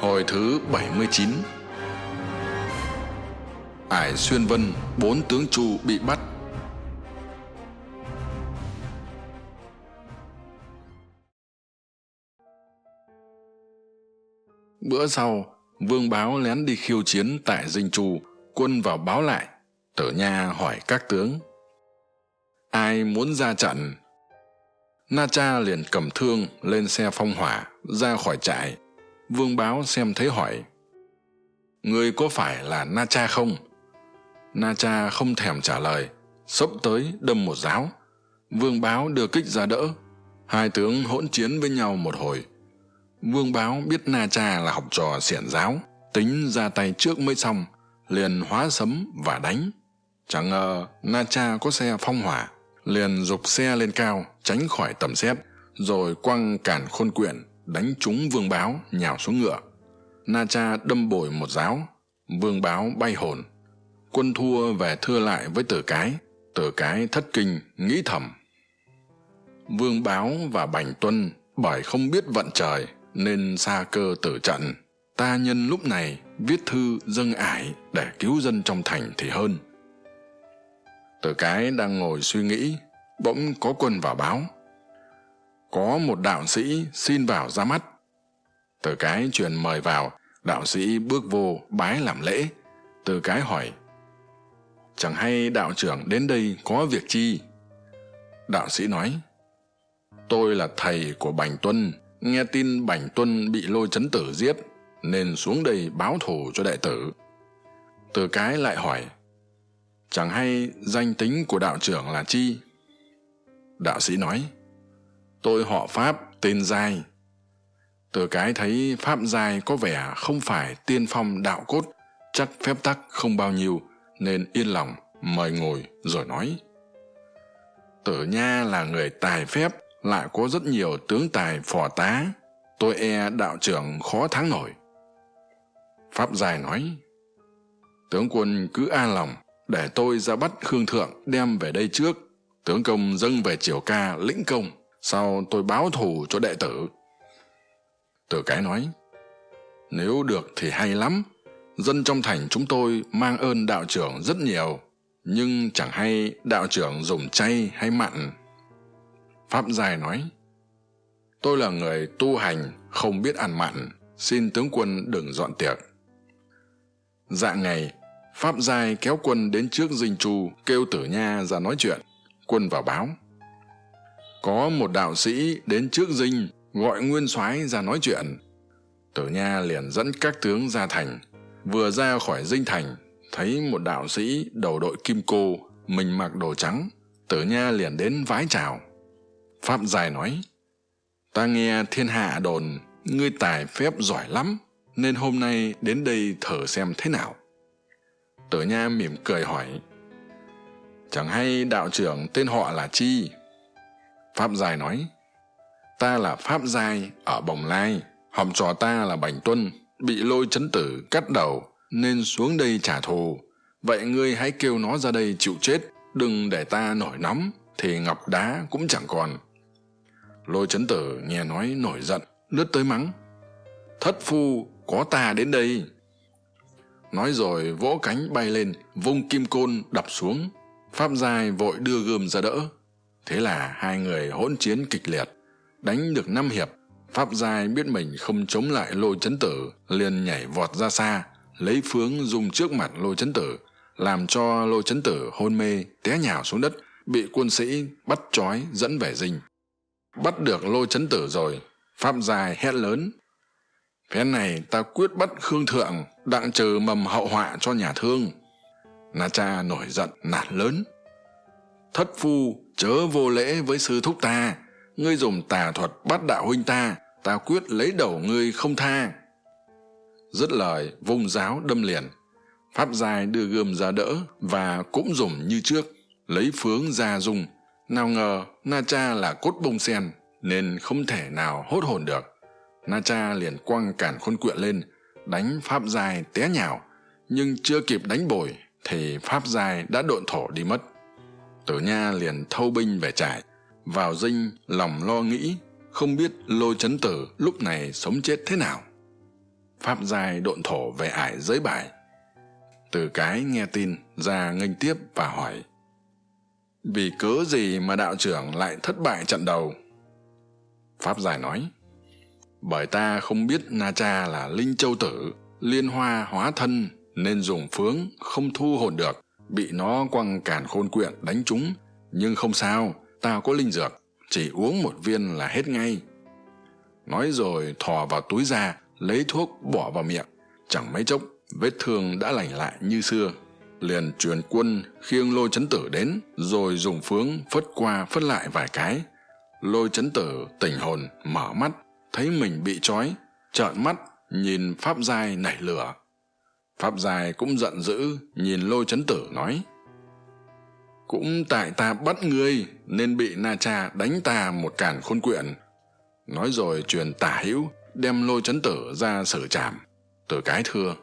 Hồi thứ bảy mươi chín Ải Xuyên Vân, bốn tướng Chu bị bắt Bữa sau, Vương Báo lén đi khiêu chiến tại Dinh Chu, quân vào báo lại. Tử Nha hỏi các tướng. Ai muốn ra trận? Na Cha liền cầm thương lên xe phong hỏa, ra khỏi trại. Vương Báo xem thấy hỏi. Người có phải là Na Cha không? Na Cha không thèm trả lời, xốc tới đâm một giáo. Vương Báo đưa kích ra đỡ. Hai tướng hỗn chiến với nhau một hồi vương báo biết na cha là học trò xiển giáo tính ra tay trước mới xong liền hóa sấm và đánh chẳng ngờ na cha có xe phong hỏa liền g xe lên cao tránh khỏi tầm xét rồi quăng cản khôn quyện đánh trúng vương báo, nhào xuống ngựa. Na cha đâm bồi một giáo, vương báo bay hồn. Quân thua về thưa lại với tử cái tử cái thất kinh, nghĩ thầm. Vương báo và bành tuân bởi không biết vận trời nên xa cơ tử trận. Ta nhân lúc này viết thư dâng ải để cứu dân trong thành thì hơn. Tử cái đang ngồi suy nghĩ, bỗng có quân vào báo có một đạo sĩ xin vào ra mắt. Từ cái truyền mời vào, đạo sĩ bước vô bái làm lễ. Từ cái hỏi, chẳng hay đạo trưởng đến đây có việc chi? Đạo sĩ nói, tôi là thầy của bành tuân, nghe tin bảnh tuân bị lôi chấn tử giết, nên xuống đây báo thù cho đệ tử. Từ cái lại hỏi, chẳng hay danh tính của đạo trưởng là chi? Đạo sĩ nói tôi họ pháp tên giai. Từ cái thấy pháp giai có vẻ không phải tiên phong đạo cốt, chắc phép tắc không bao nhiêu, nên yên lòng mời ngồi rồi nói. Tử nha là người tài phép, lại có rất nhiều tướng tài phò tá. Tôi e đạo trưởng khó thắng nổi. Pháp dài nói, tướng quân cứ an lòng, để tôi ra bắt khương thượng đem về đây trước. Tướng công dâng về triều ca lĩnh công sau tôi báo thù cho đệ tử? Tử cái nói, nếu được thì hay lắm. Dân trong thành chúng tôi mang ơn đạo trưởng rất nhiều, nhưng chẳng hay đạo trưởng dùng chay hay mặn. Pháp giai nói, tôi là người tu hành, không biết ăn mặn. Xin tướng quân đừng dọn tiệc. Dạng ngày, pháp giai kéo quân đến trước dinh chu, kêu tử nha ra nói chuyện. Quân vào báo có một đạo sĩ đến trước dinh, gọi nguyên soái ra nói chuyện. Tử nha liền dẫn các tướng ra thành. Vừa ra khỏi dinh thành, thấy một đạo sĩ đầu đội kim cô, mình mặc đồ trắng. Tử nha liền đến vái chào. Pháp dài nói, ta nghe thiên hạ đồn, ngươi tài phép giỏi lắm, nên hôm nay đến đây thử xem thế nào. Tử nha mỉm cười hỏi, chẳng hay đạo trưởng tên họ là chi? Pháp dài nói, ta là pháp giai ở bồng lai học trò ta là bành tuân, bị lôi chấn tử, cắt đầu, nên xuống đây trả thù. Vậy ngươi hãy kêu nó ra đây chịu chết, đừng để ta nổi nóng, thì ngọc đá cũng chẳng còn. Lôi chấn tử nghe nói nổi giận, lướt tới mắng, thất phu, có ta đến đây. Nói rồi vỗ cánh bay lên, vung kim côn đập xuống. Pháp giai vội đưa gươm ra đỡ thế là hai người hỗn chiến kịch liệt, đánh được năm hiệp. Pháp giai biết mình không chống lại lôi chấn tử, liền nhảy vọt ra xa, lấy phướng dùng trước mặt lôi chấn tử, làm cho lôi chấn tử hôn mê, té nhào xuống đất, bị quân sĩ bắt trói dẫn về dinh. Bắt được lôi chấn tử rồi, pháp giai hét lớn, phen này ta quyết bắt khương thượng đặng trừ mầm hậu họa cho nhà thương. Na cha nổi giận nạt lớn, thất phu chớ vô lễ với sư thúc ta. Ngươi dùng tà thuật bắt đạo huynh ta ta quyết lấy đầu ngươi không tha. Dứt lời, vung giáo đâm liền. Pháp dài đưa gươm ra đỡ và cũng dùng như trước, lấy phướng ra dùng. Nào ngờ, na cha là cốt bông sen, nên không thể nào hốt hồn được. Na cha liền quăng cản khôn quyện lên, đánh pháp giai té nhào. Nhưng chưa kịp đánh bồi, thì pháp giai đã độn thổ đi mất tử nha liền thâu binh về trại. Vào dinh, lòng lo nghĩ, không biết lôi chấn tử lúc này sống chết thế nào. Pháp giai độn thổ về ải giới bài từ cái nghe tin, ra nghênh tiếp và hỏi, vì cớ gì mà đạo trưởng lại thất bại trận đầu? Pháp giải nói, bởi ta không biết na cha là linh châu tử, liên hoa hóa thân nên dùng phướng không thu hồn được bị nó quăng càn khôn quyện đánh trúng nhưng không sao tao có linh dược, chỉ uống một viên là hết ngay. Nói rồi thò vào túi ra, lấy thuốc bỏ vào miệng. Chẳng mấy chốc, vết thương đã lành lại như xưa. Liền truyền quân khiêng lôi chấn tử đến, rồi dùng phướng phất qua phất lại vài cái. Lôi chấn tử tỉnh hồn, mở mắt, thấy mình bị trói, trợn mắt, nhìn pháp giai nảy lửa pháp Dài cũng giận dữ, nhìn lôi chấn tử nói, cũng tại ta bắt ngươi, nên bị na cha đánh ta một càn khôn quyện. Nói rồi truyền tả hữu, đem lôi chấn tử ra xử trảm. Từ cái thưa,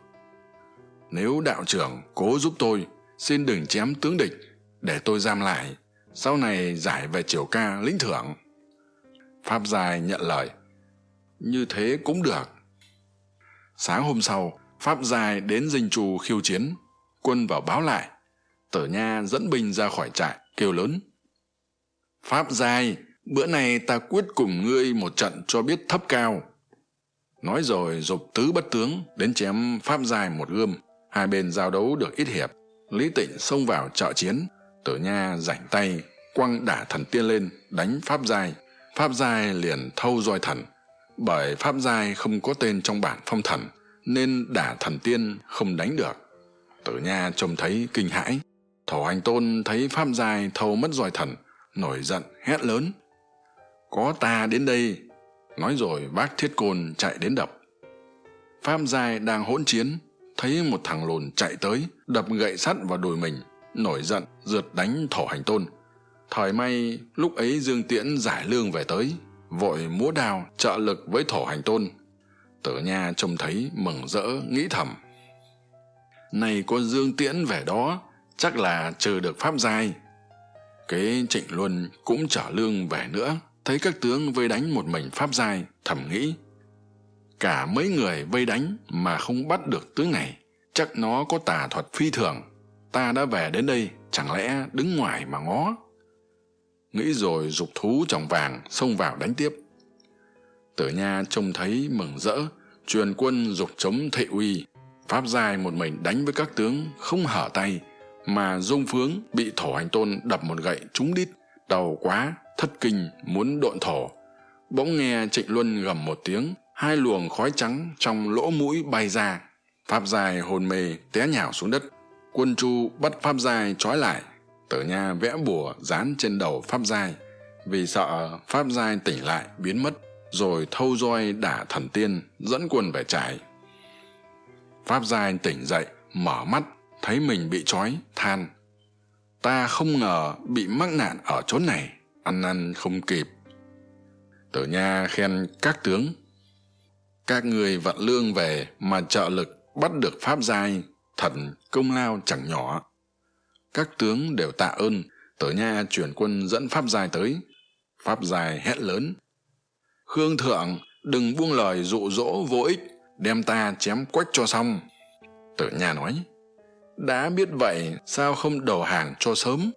nếu đạo trưởng cố giúp tôi, xin đừng chém tướng địch, để tôi giam lại, sau này giải về triều ca lĩnh thưởng. Pháp Dài nhận lời, như thế cũng được. Sáng hôm sau pháp Dài đến dinh trù khiêu chiến, quân vào báo lại, tử nha dẫn binh ra khỏi trại kêu lớn. Pháp Dài bữa nay ta quyết cùng ngươi một trận cho biết thấp cao. Nói rồi dục tứ bất tướng đến chém pháp Dài một gươm, hai bên giao đấu được ít hiệp. Lý tịnh xông vào trợ chiến, tử nha rảnh tay, quăng đả thần tiên lên, đánh pháp giai. Pháp giai liền thâu roi thần, bởi pháp giai không có tên trong bản phong thần nên đả thần tiên không đánh được. Tử nha trông thấy kinh hãi. Thổ hành tôn thấy pháp giai thâu mất roi thần, nổi giận, hét lớn. Có ta đến đây. Nói rồi bác thiết côn chạy đến đập. Pháp giai đang hỗn chiến, thấy một thằng lùn chạy tới, đập gậy sắt vào đùi mình, nổi giận, rượt đánh thổ hành tôn. Thời may, lúc ấy dương tiễn giải lương về tới, vội múa đào trợ lực với thổ hành tôn tử nha trông thấy mừng rỡ, nghĩ thầm. Này có dương tiễn về đó, chắc là trừ được pháp giai. Kế trịnh luân cũng trở lương về nữa, thấy các tướng vây đánh một mình pháp giai, thầm nghĩ. Cả mấy người vây đánh mà không bắt được tướng này chắc nó có tà thuật phi thường. Ta đã về đến đây, chẳng lẽ đứng ngoài mà ngó? Nghĩ rồi g ụ c thú chồng vàng xông vào đánh tiếp tử nha trông thấy mừng rỡ, truyền quân g ụ c chống thị uy. Pháp giai một mình đánh với các tướng không hở tay, mà dung phướng bị thổ hành tôn đập một gậy trúng đít, đau quá, thất kinh, muốn độn thổ. Bỗng nghe trịnh luân gầm một tiếng, hai luồng khói trắng trong lỗ mũi bay ra. Pháp dài hồn mê, té nhào xuống đất. Quân chu bắt pháp dài trói lại. Tử nha vẽ bùa dán trên đầu pháp giai. Vì sợ pháp giai tỉnh lại biến mất rồi thâu roi đả thần tiên, dẫn quân về trại. Pháp giai tỉnh dậy, mở mắt, thấy mình bị trói, than, ta không ngờ bị mắc nạn ở chốn này, ăn năn không kịp. Tử nha khen các tướng, các người vận lương về mà trợ lực bắt được pháp giai thần công lao chẳng nhỏ. Các tướng đều tạ ơn, tử nha chuyển quân dẫn pháp giai tới. Pháp giai hét lớn khương thượng, đừng buông lời dụ dỗ vô ích, đem ta chém quách cho xong. Tử nha nói, đã biết vậy, sao không đầu hàng cho sớm?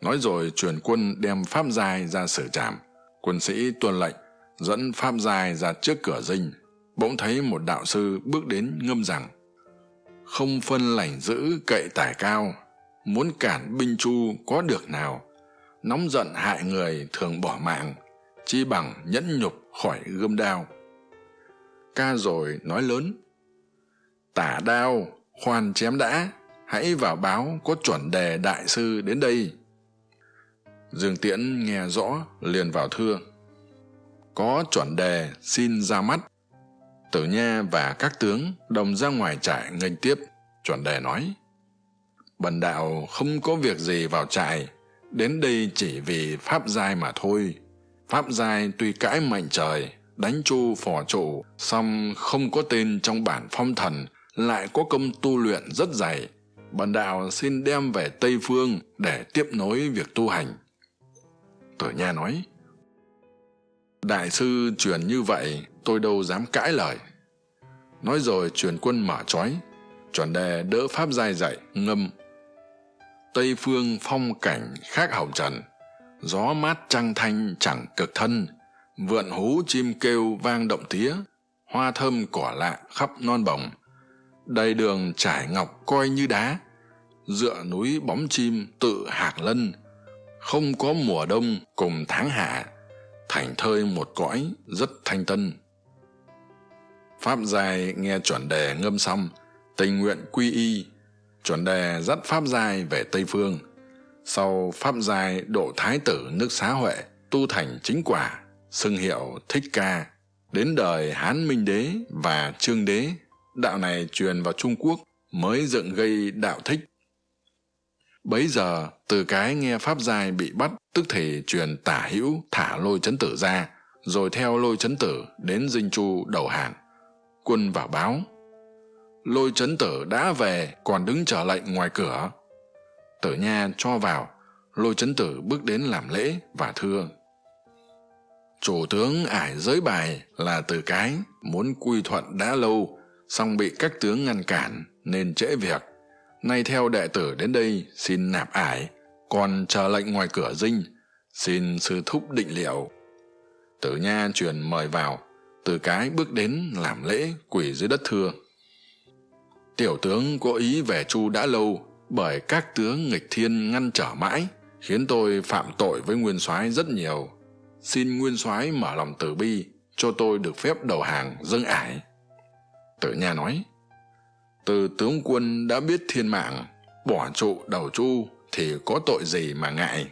Nói rồi truyền quân đem pháp giai ra xử trảm quân sĩ tuân lệnh, dẫn pháp giai ra trước cửa dinh. Bỗng thấy một đạo sư bước đến ngâm rằng, không phân lành giữ cậy tài cao, muốn cản binh chu có được nào? Nóng giận hại người thường bỏ mạng chi bằng nhẫn nhục khỏi gươm đao. Ca rồi nói lớn, tả đao, khoan chém đã, hãy vào báo có chuẩn đề đại sư đến đây. Dương tiễn nghe rõ liền vào thưa, có chuẩn đề, xin ra mắt. Tử nha và các tướng đồng ra ngoài trại nghênh tiếp, chuẩn đề nói, bần đạo không có việc gì vào trại, đến đây chỉ vì pháp giai mà thôi pháp giai tuy cãi mạnh trời, đánh chu phò trụ, song không có tên trong bản phong thần, lại có công tu luyện rất dày. Bần đạo xin đem về tây phương để tiếp nối việc tu hành. Tử nha nói, đại sư truyền như vậy, tôi đâu dám cãi lời. Nói rồi truyền quân mở trói, chuẩn đề đỡ pháp giai dạy ngâm. Tây phương phong cảnh khác hồng trần gió mát trăng thanh chẳng cực thân, vượn hú chim kêu vang động tía, hoa thơm cỏ lạ khắp non bồng. Đầy đường trải ngọc coi như đá, dựa núi bóng chim tự hạc lân. Không có mùa đông cùng tháng hạ, thành thơi một cõi rất thanh tân. Pháp giai nghe chuẩn đề ngâm xong, tình nguyện quy y, chuẩn đề dắt pháp giai về tây phương sau pháp giai độ thái tử nước xá huệ tu thành chính quả, xưng hiệu thích ca, đến đời hán minh đế và trương đế, đạo này truyền vào trung quốc mới dựng gây đạo thích. Bấy giờ, từ cái nghe pháp giai bị bắt, tức thì truyền tả hữu thả lôi chấn tử ra, rồi theo lôi chấn tử đến dinh chu đầu hàng quân vào báo. Lôi chấn tử đã về, còn đứng chờ lệnh ngoài cửa tử nha cho vào, lôi chấn tử bước đến làm lễ và thưa. Chủ tướng ải giới bài là từ cái, muốn quy thuận đã lâu, song bị các tướng ngăn cản nên trễ việc. Nay theo đệ tử đến đây, xin nạp ải, còn chờ lệnh ngoài cửa dinh, xin sư thúc định liệu. Tử nha truyền mời vào, từ cái bước đến làm lễ quỳ dưới đất thưa. Tiểu tướng có ý về chu đã lâu bởi các tướng nghịch thiên ngăn trở mãi, khiến tôi phạm tội với nguyên soái rất nhiều. Xin nguyên soái mở lòng từ bi, cho tôi được phép đầu hàng dâng ải. Tử nha nói, từ tướng quân đã biết thiên mạng, bỏ trụ đầu chu thì có tội gì mà ngại?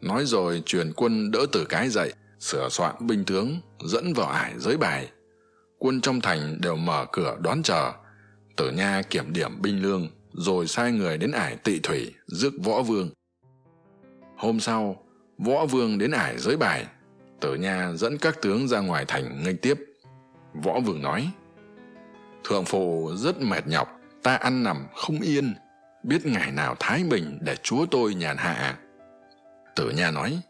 Nói rồi truyền quân đỡ tử cái dậy, sửa soạn binh tướng, dẫn vào ải giới bài. Quân trong thành đều mở cửa đón chờ. Tử nha kiểm điểm binh lương rồi sai người đến ải tị thủy rước võ vương. Hôm sau, võ vương đến ải giới bài, tử nha dẫn các tướng ra ngoài thành nghênh tiếp. Võ vương nói, thượng phụ rất mệt nhọc, ta ăn nằm không yên, biết ngày nào thái bình để chúa tôi nhàn hạ. Tử nha nói,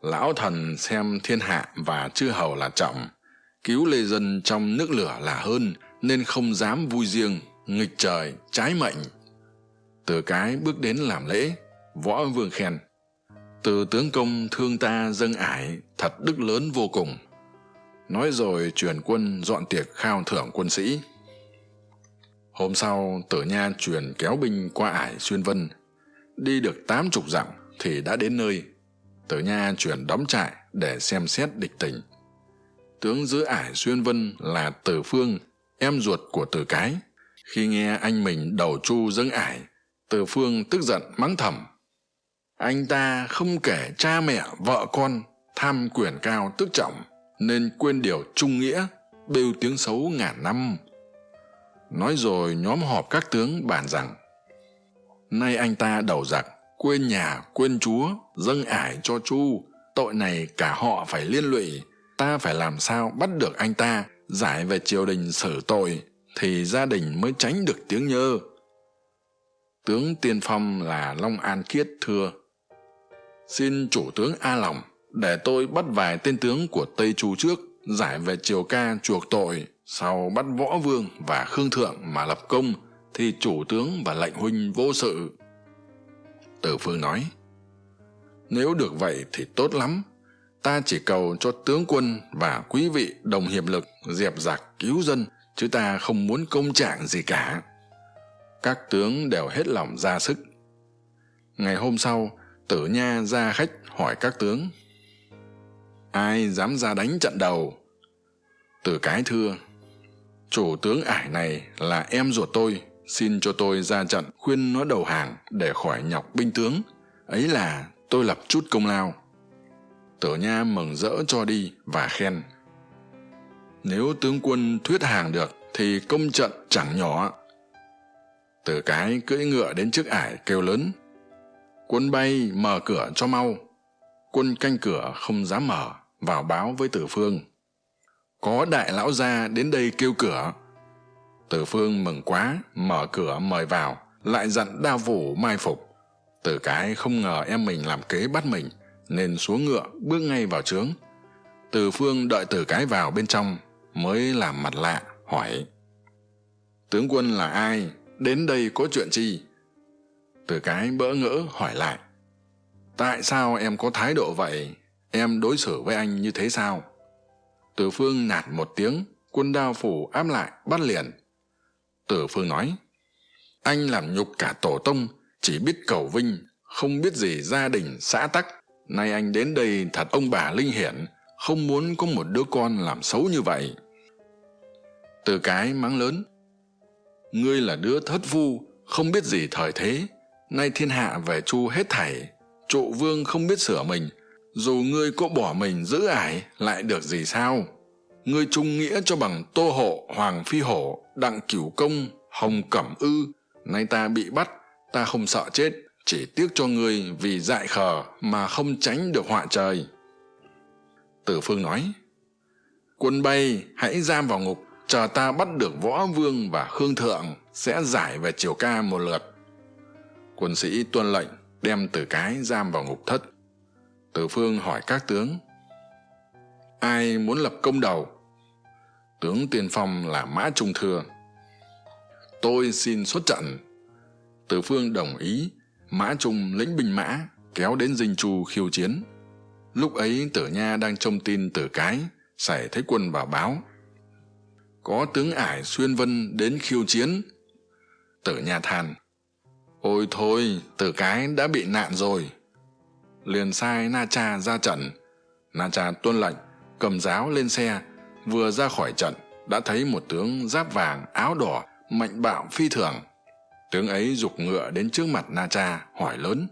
lão thần xem thiên hạ và chư hầu là trọng, cứu lê dân trong nước lửa là hơn, nên không dám vui riêng nghịch trời, trái mệnh. Từ cái bước đến làm lễ, võ vương khen. Từ tướng công thương ta dâng ải, thật đức lớn vô cùng. Nói rồi truyền quân dọn tiệc khao thưởng quân sĩ. Hôm sau, tử nha truyền kéo binh qua ải xuyên vân. Đi được tám chục dặm thì đã đến nơi. Tử nha truyền đóng trại để xem xét địch tình. Tướng giữ ải xuyên vân là tử phương, em ruột của tử cái khi nghe anh mình đầu chu dâng ải, từ phương tức giận mắng thầm. Anh ta không kể cha mẹ, vợ con tham quyền cao tức trọng, nên quên điều trung nghĩa, bêu tiếng xấu ngàn năm. Nói rồi nhóm họp các tướng bàn rằng, nay anh ta đầu giặc, quên nhà, quên chúa dâng ải cho chu, tội này cả họ phải liên lụy. Ta phải làm sao bắt được anh ta, giải về triều đình xử tội thì gia đình mới tránh được tiếng nhơ. Tướng tiên phong là long an kiết thưa, xin chủ tướng a lòng để tôi bắt vài tên tướng của tây chu trước, giải về triều ca chuộc tội, sau bắt võ vương và khương thượng mà lập công, thì chủ tướng và lệnh huynh vô sự. Tử phương nói, nếu được vậy thì tốt lắm. Ta chỉ cầu cho tướng quân và quý vị đồng hiệp lực dẹp giặc cứu dân chứ ta không muốn công trạng gì cả. Các tướng đều hết lòng ra sức. Ngày hôm sau, tử nha ra khách hỏi các tướng. Ai dám ra đánh trận đầu? Từ cái thưa, chủ tướng ải này là em ruột tôi, xin cho tôi ra trận khuyên nó đầu hàng để khỏi nhọc binh tướng. Ấy là, tôi lập chút công lao. Tử nha mừng rỡ cho đi và khen nếu tướng quân thuyết hàng được, thì công trận chẳng nhỏ. Từ cái cưỡi ngựa đến trước ải kêu lớn. Quân bay mở cửa cho mau. Quân canh cửa không dám mở, vào báo với tử phương. Có đại lão gia đến đây kêu cửa. Tử phương mừng quá, mở cửa mời vào, lại dặn đa vũ mai phục. Tử cái không ngờ em mình làm kế bắt mình, nên xuống ngựa bước ngay vào trướng. Tử phương đợi tử cái vào bên trong mới làm mặt lạ, hỏi. Tướng quân là ai? Đến đây có chuyện chi? Từ cái bỡ ngỡ hỏi lại. Tại sao em có thái độ vậy? Em đối xử với anh như thế sao? Từ phương nạt một tiếng, quân đao phủ áp lại, bắt liền. Từ phương nói, anh làm nhục cả tổ tông, chỉ biết cầu vinh, không biết gì gia đình, xã tắc. Nay anh đến đây thật ông bà linh hiển, không muốn có một đứa con làm xấu như vậy từ cái mắng lớn. Ngươi là đứa thất phu không biết gì thời thế. Nay thiên hạ về chu hết thảy, trụ vương không biết sửa mình. Dù ngươi có bỏ mình giữ ải, lại được gì sao? Ngươi trung nghĩa cho bằng tô hộ, hoàng phi hổ đặng cửu công, hồng cẩm ư. Nay ta bị bắt, ta không sợ chết, chỉ tiếc cho ngươi vì dại khờ mà không tránh được họa trời. Tử phương nói, quân bay, hãy giam vào ngục chờ ta bắt được võ vương và khương thượng, sẽ giải về triều ca một lượt. Quân sĩ tuân lệnh đem từ cái giam vào ngục thất. Tử phương hỏi các tướng, ai muốn lập công đầu? Tướng tiên phong là mã trung thừa. Tôi xin xuất trận. Tử phương đồng ý, mã trung lĩnh binh mã, kéo đến dinh chu khiêu chiến. Lúc ấy tử nha đang trông tin tử cái xảy thấy quân vào báo có tướng ải xuyên vân đến khiêu chiến. Tử nha than ôi thôi, tử cái đã bị nạn rồi. Liền sai na cha ra trận. Na cha tuân lệnh, cầm giáo lên xe, vừa ra khỏi trận đã thấy một tướng giáp vàng, áo đỏ, mạnh bạo phi thường. Tướng ấy g ụ c ngựa đến trước mặt na cha, hỏi lớn,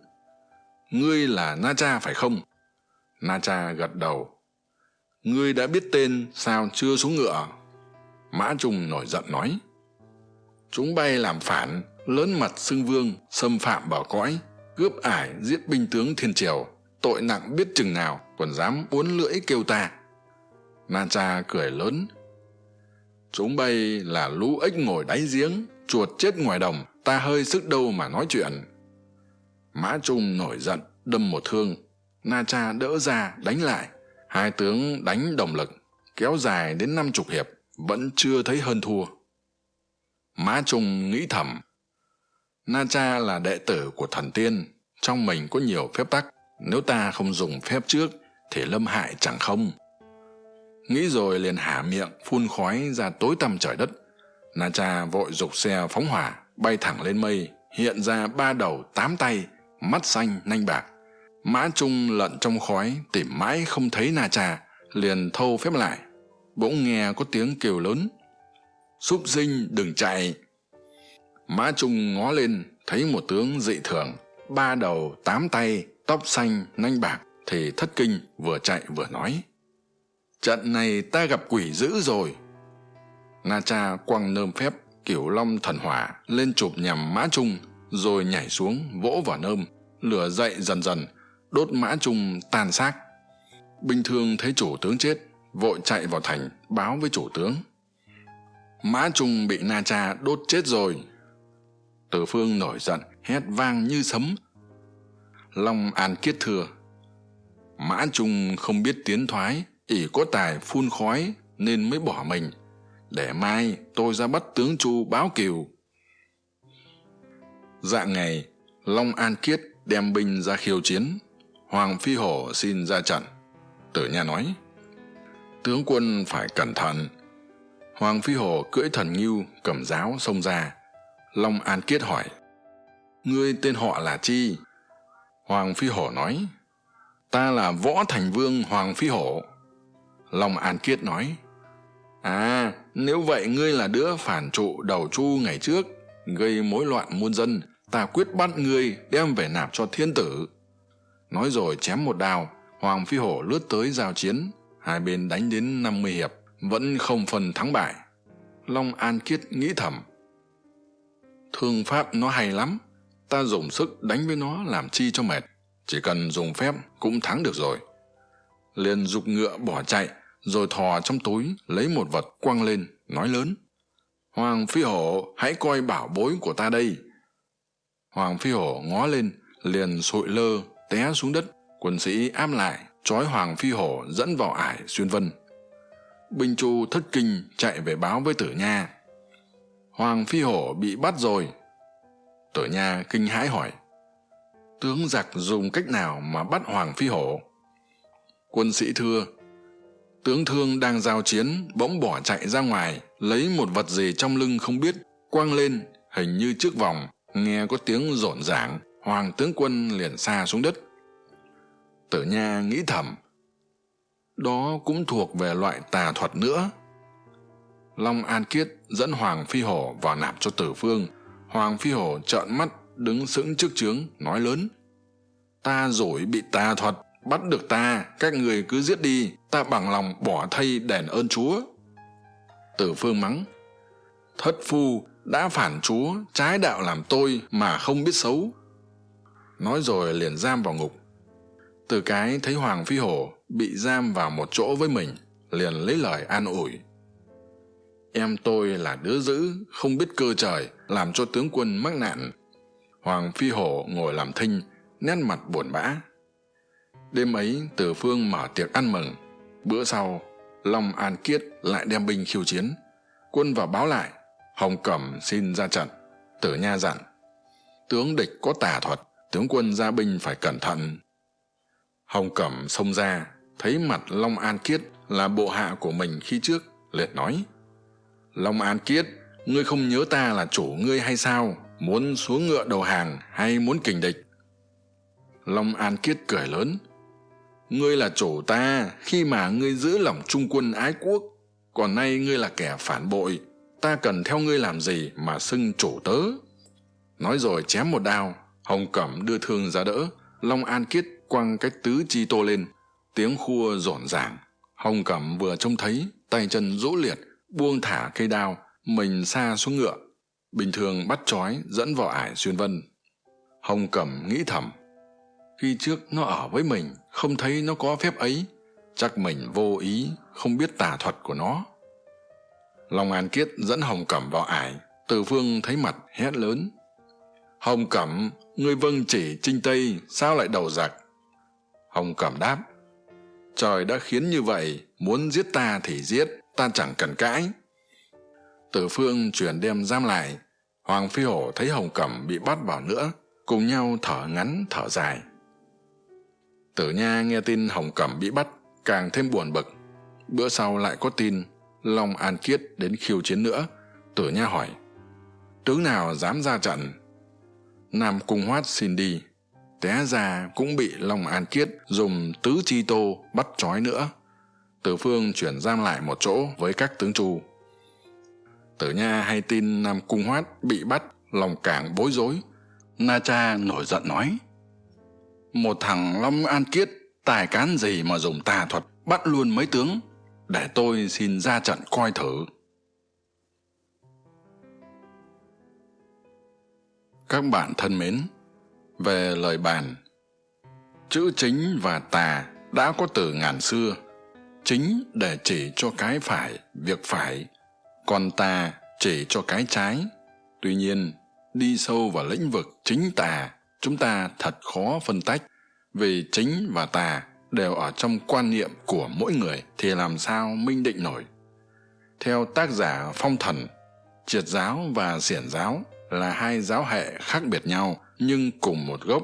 ngươi là na cha phải không? Na cha gật đầu, ngươi đã biết tên sao chưa xuống ngựa? Mã trung nổi giận nói, chúng bay làm phản, lớn mặt xưng vương, xâm phạm vào cõi, cướp ải, giết binh tướng thiên triều, tội nặng biết chừng nào, còn dám uốn lưỡi kêu ta. Na cha cười lớn, chúng bay là lũ ếch ngồi đáy giếng, chuột chết ngoài đồng, ta hơi sức đâu mà nói chuyện. Mã trung nổi giận, đâm một thương. Na cha đỡ ra, đánh lại. Hai tướng đánh đồng lực, kéo dài đến năm chục hiệp vẫn chưa thấy hơn thua. Mã trung nghĩ thầm, na cha là đệ tử của thần tiên, trong mình có nhiều phép tắc, nếu ta không dùng phép trước thì lâm hại chẳng không. Nghĩ rồi liền hả miệng phun khói ra tối tăm trời đất. Na cha vội g ụ c xe phóng hỏa, bay thẳng lên mây, hiện ra ba đầu tám tay, mắt xanh nanh bạc. Mã trung lận trong khói, tìm mãi không thấy na cha, liền thâu phép lại bỗng nghe có tiếng kêu lớn. Súc sinh đừng chạy. Mã trung ngó lên, thấy một tướng dị thường. Ba đầu, tám tay, tóc xanh, nanh bạc. Thì thất kinh, vừa chạy vừa nói. Trận này ta gặp quỷ dữ rồi. Na cha quăng nơm phép, kiểu long thần hỏa, lên chụp nhằm mã trung, rồi nhảy xuống, vỗ vào nơm. Lửa dậy dần dần, đốt mã trung tan xác. Binh thương thấy chủ tướng chết vội chạy vào thành báo với chủ tướng. Mã trung bị na cha đốt chết rồi. Từ phương nổi giận, hét vang như sấm. Long an kiết thừa mã trung không biết tiến thoái, ỷ có tài phun khói nên mới bỏ mình. Để mai tôi ra bắt tướng chu báo kiều. Dạng ngày, long an kiết đem binh ra khiêu chiến. Hoàng phi hổ xin ra trận. Tử nha nói tướng quân phải cẩn thận. Hoàng phi hổ cưỡi thần ngưu cầm giáo xông ra. Long an kiết hỏi, ngươi tên họ là chi? Hoàng phi hổ nói, ta là võ thành vương hoàng phi hổ long an kiết nói à nếu vậy ngươi là đứa phản trụ đầu chu ngày trước, gây mối loạn muôn dân, ta quyết bắt ngươi đem về nạp cho thiên tử. Nói rồi chém một đao, hoàng phi hổ lướt tới giao chiến hai bên đánh đến năm mươi hiệp, vẫn không phần thắng bại. Long an kiết nghĩ thầm. Thương pháp nó hay lắm, ta dùng sức đánh với nó làm chi cho mệt. Chỉ cần dùng phép cũng thắng được rồi. Liền g ụ c ngựa bỏ chạy, rồi thò trong túi lấy một vật quăng lên, nói lớn. Hoàng phi hổ, hãy coi bảo bối của ta đây. Hoàng phi hổ ngó lên, liền sụi lơ té xuống đất. Quân sĩ áp lại trói hoàng phi hổ dẫn vào ải xuyên vân. Binh chu thất kinh chạy về báo với tử nha. Hoàng phi hổ bị bắt rồi. Tử nha kinh hãi hỏi, tướng giặc dùng cách nào mà bắt hoàng phi hổ? Quân sĩ thưa, tướng thương đang giao chiến, bỗng bỏ chạy ra ngoài, lấy một vật gì trong lưng không biết, quăng lên, hình như trước vòng, nghe có tiếng rộn rãng hoàng tướng quân liền xa xuống đất tử nha nghĩ thầm. Đó cũng thuộc về loại tà thuật nữa. Long an kiết dẫn hoàng phi hổ vào nạp cho tử phương. Hoàng phi hổ trợn mắt, đứng sững trước trướng, nói lớn. Ta rủi bị tà thuật, bắt được ta, các người cứ giết đi, ta bằng lòng bỏ thay đền ơn chúa. Tử phương mắng. Thất phu, đã phản chúa, trái đạo làm tôi mà không biết xấu. Nói rồi liền giam vào ngục từ cái thấy hoàng phi hổ bị giam vào một chỗ với mình, liền lấy lời an ủi. Em tôi là đứa dữ, không biết cơ trời, làm cho tướng quân mắc nạn. Hoàng phi hổ ngồi làm thinh, nét mặt buồn bã. Đêm ấy, từ phương mở tiệc ăn mừng. Bữa sau, long an kiết lại đem binh khiêu chiến. Quân vào báo lại, hồng cẩm xin ra trận, tử nha dặn. Tướng địch có tà thuật, tướng quân ra binh phải cẩn thận hồng cẩm xông ra, thấy mặt long an kiết là bộ hạ của mình khi trước liệt nói, long an kiết, ngươi không nhớ ta là chủ ngươi hay sao? Muốn xuống ngựa đầu hàng hay muốn kình địch? Long an kiết cười lớn, ngươi là chủ ta, khi mà ngươi giữ lòng trung quân ái quốc, còn nay ngươi là kẻ phản bội, ta cần theo ngươi làm gì mà xưng chủ tớ? Nói rồi chém một đao, hồng cẩm đưa thương ra đỡ, long an kiết quăng cách tứ chi tô lên, tiếng khua rộn ràng. Hồng cẩm vừa trông thấy, tay chân rũ liệt, buông thả cây đao, mình xa xuống ngựa. Bình thường bắt trói dẫn vào ải xuyên vân. Hồng cẩm nghĩ thầm, khi trước nó ở với mình, không thấy nó có phép ấy, chắc mình vô ý không biết tà thuật của nó. Long an kiết dẫn hồng cẩm vào ải, từ phương thấy mặt hét lớn. Hồng cẩm, ngươi vâng chỉ trinh tây, sao lại đầu giặc? Hồng cẩm đáp, trời đã khiến như vậy, muốn giết ta thì giết, ta chẳng cần cãi. Tử phương chuyển đem giam lại, hoàng phi hổ thấy hồng cẩm bị bắt vào nữa, cùng nhau thở ngắn, thở dài. Tử nha nghe tin hồng cẩm bị bắt, càng thêm buồn bực. Bữa sau lại có tin, long an kiết đến khiêu chiến nữa. Tử nha hỏi, tướng nào dám ra trận? Nam cung hoát xin đi té ra cũng bị long an kiết dùng tứ chi tô bắt trói nữa. Tử phương chuyển giam lại một chỗ với các tướng trù tử nha hay tin nam cung hoát bị bắt, lòng càng bối rối. Na cha nổi giận nói, một thằng long an kiết tài cán gì mà dùng tà thuật bắt luôn mấy tướng? Để tôi xin ra trận coi thử. Các bạn thân mến về lời bàn, chữ chính và tà đã có từ ngàn xưa. Chính để chỉ cho cái phải việc phải, còn tà chỉ cho cái trái. Tuy nhiên, đi sâu vào lĩnh vực chính tà, chúng ta thật khó phân tách. Vì chính và tà đều ở trong quan niệm của mỗi người thì làm sao minh định nổi? Theo tác giả phong thần, triệt giáo và xiển giáo là hai giáo hệ khác biệt nhau nhưng cùng một gốc.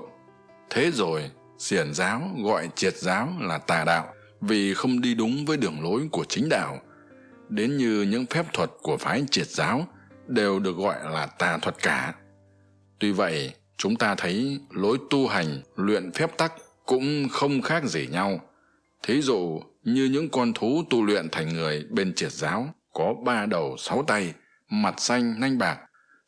Thế rồi, xiển giáo gọi triệt giáo là tà đạo, vì không đi đúng với đường lối của chính đạo. Đến như những phép thuật của phái triệt giáo đều được gọi là tà thuật cả. Tuy vậy, chúng ta thấy lối tu hành, luyện phép tắc cũng không khác gì nhau. Thí dụ như những con thú tu luyện thành người bên triệt giáo có ba đầu sáu tay, mặt xanh nanh bạc,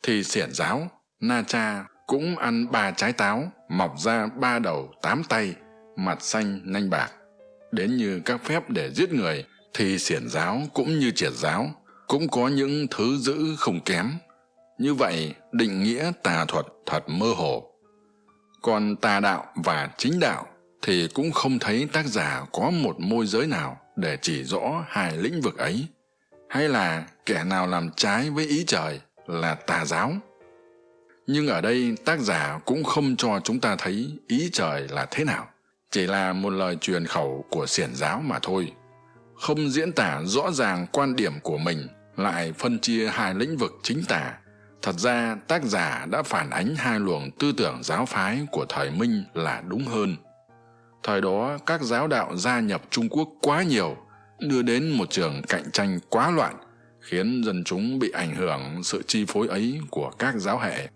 thì xiển giáo, na cha cũng ăn ba trái táo, mọc ra ba đầu tám tay, mặt xanh nanh bạc. Đến như các phép để giết người, thì xiển giáo cũng như triệt giáo cũng có những thứ giữ không kém. Như vậy, định nghĩa tà thuật thật mơ hồ. Còn tà đạo và chính đạo thì cũng không thấy tác giả có một môi giới nào để chỉ rõ hai lĩnh vực ấy. Hay là kẻ nào làm trái với ý trời là tà giáo? Nhưng ở đây tác giả cũng không cho chúng ta thấy ý trời là thế nào. Chỉ là một lời truyền khẩu của xiển giáo mà thôi. Không diễn tả rõ ràng quan điểm của mình, lại phân chia hai lĩnh vực chính tả. Thật ra, tác giả đã phản ánh hai luồng tư tưởng giáo phái của thời minh là đúng hơn. Thời đó, các giáo đạo gia nhập trung quốc quá nhiều, đưa đến một trường cạnh tranh quá loạn, khiến dân chúng bị ảnh hưởng sự chi phối ấy của các giáo hệ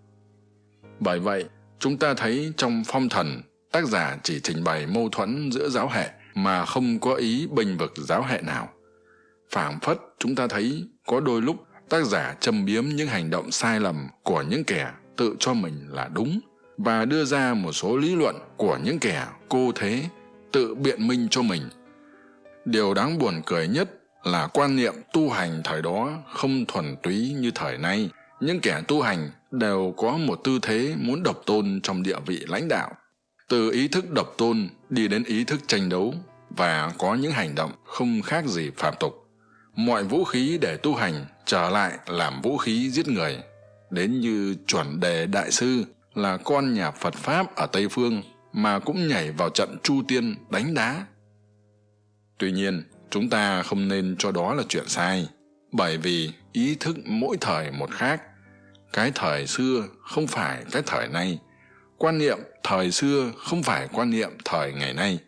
bởi vậy, chúng ta thấy trong phong thần, tác giả chỉ trình bày mâu thuẫn giữa giáo hệ mà không có ý bênh vực giáo hệ nào. Phảng phất chúng ta thấy có đôi lúc tác giả châm biếm những hành động sai lầm của những kẻ tự cho mình là đúng và đưa ra một số lý luận của những kẻ cô thế, tự biện minh cho mình. Điều đáng buồn cười nhất là quan niệm tu hành thời đó không thuần túy như thời nay những kẻ tu hành đều có một tư thế muốn độc tôn trong địa vị lãnh đạo. Từ ý thức độc tôn đi đến ý thức tranh đấu và có những hành động không khác gì phạm tục. Mọi vũ khí để tu hành trở lại làm vũ khí giết người. Đến như chuẩn đề đại sư là con nhà phật pháp ở tây phương mà cũng nhảy vào trận chu tiên đánh đá. Tuy nhiên, chúng ta không nên cho đó là chuyện sai, bởi vì ý thức mỗi thời một khác cái thời xưa không phải cái thời nay. Quan niệm thời xưa không phải quan niệm thời ngày nay.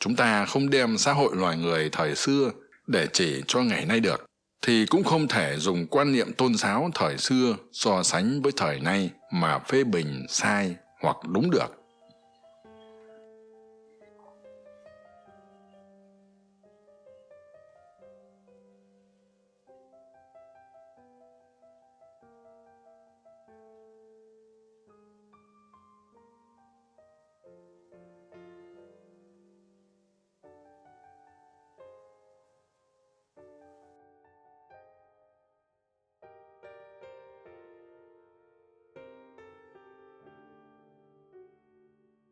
Chúng ta không đem xã hội loài người thời xưa để chỉ cho ngày nay được, thì cũng không thể dùng quan niệm tôn giáo thời xưa so sánh với thời nay mà phê bình sai hoặc đúng được.